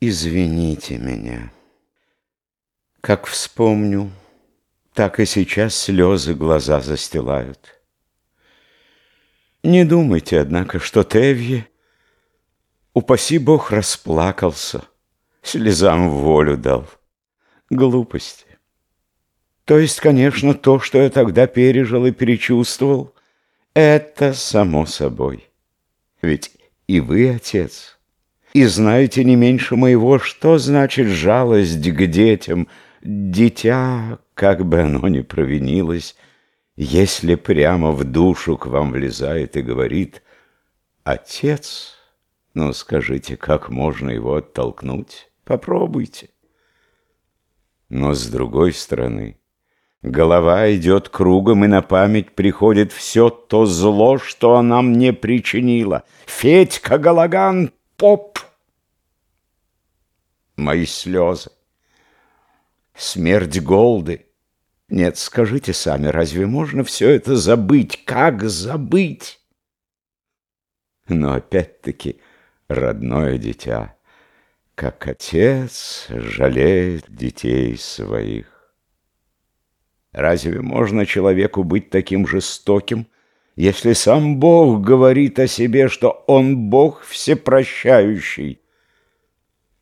Извините меня. Как вспомню, так и сейчас слезы глаза застилают. Не думайте, однако, что Тевье, упаси Бог, расплакался, слезам волю дал. Глупости. То есть, конечно, то, что я тогда пережил и перечувствовал, это само собой. Ведь и вы, отец, и знаете не меньше моего, что значит жалость к детям, дитя, как бы оно ни провинилось, если прямо в душу к вам влезает и говорит «Отец», ну скажите, как можно его оттолкнуть? Попробуйте. Но с другой стороны, голова идет кругом, и на память приходит все то зло, что она мне причинила. Федька Галаган поп. Мои слезы. Смерть Голды. Нет, скажите сами, разве можно все это забыть? Как забыть? Но опять-таки родное дитя, как отец жалеет детей своих. Разве можно человеку быть таким жестоким, если сам Бог говорит о себе, что Он Бог всепрощающий?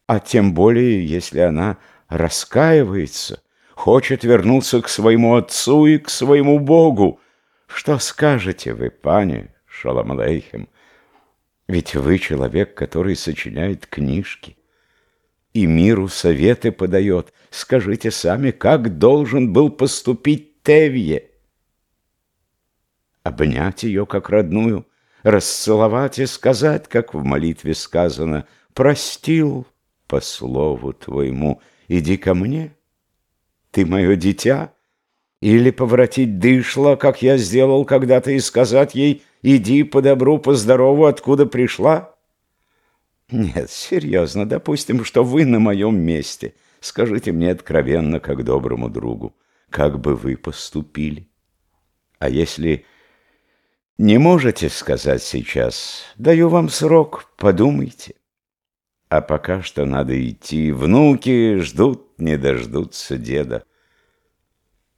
А тем более, если она раскаивается, хочет вернуться к своему отцу и к своему Богу. Что скажете вы, пане Шаламалейхем? Ведь вы человек, который сочиняет книжки и миру советы подает. Скажите сами, как должен был поступить Тевье? Обнять ее как родную, расцеловать и сказать, как в молитве сказано, «Простил по слову твоему, иди ко мне, ты мое дитя». Или поворотить дышло, как я сделал когда-то, и сказать ей «иди по добру, по здорову, откуда пришла». Нет, серьезно, допустим, что вы на моем месте. Скажите мне откровенно, как доброму другу, как бы вы поступили. А если не можете сказать сейчас, даю вам срок, подумайте. А пока что надо идти. Внуки ждут, не дождутся деда.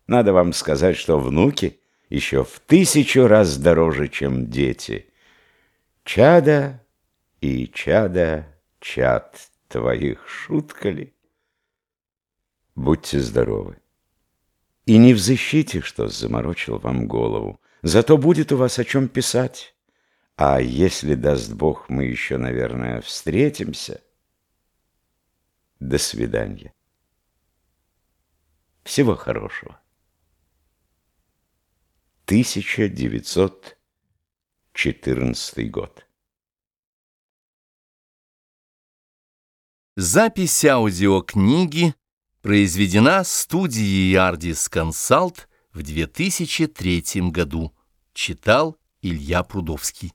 Надо вам сказать, что внуки еще в тысячу раз дороже, чем дети. Чада и чада чад твоих шутка ли? Будьте здоровы. И не взыщите, что заморочил вам голову. Зато будет у вас о чем писать. А если, даст Бог, мы еще, наверное, встретимся. До свидания. Всего хорошего. 1914 год. Запись аудиокниги произведена студией Ardis Consult в 2003 году. Читал Илья Прудовский.